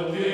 good.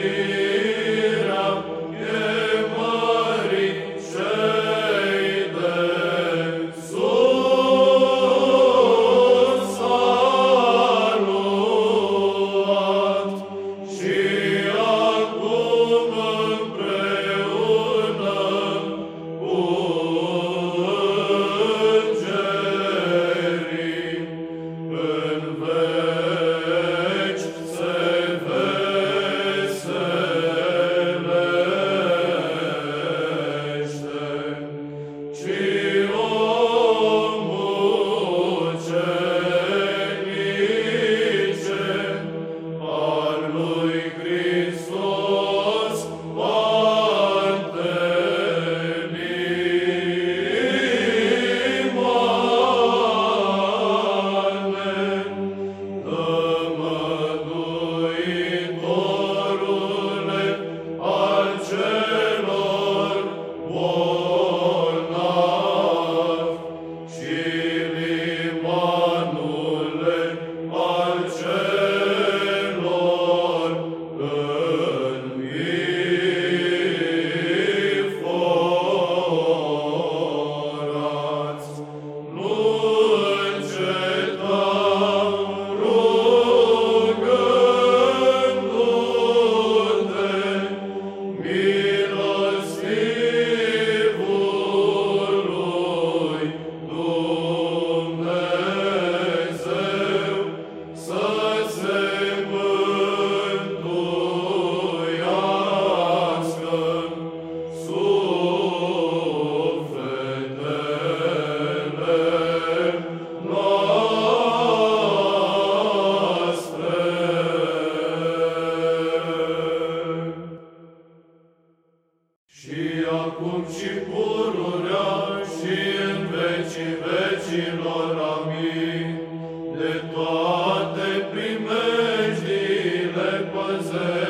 acum și pururea și în vecii vecilor. Amin. De toate primejdile păzește,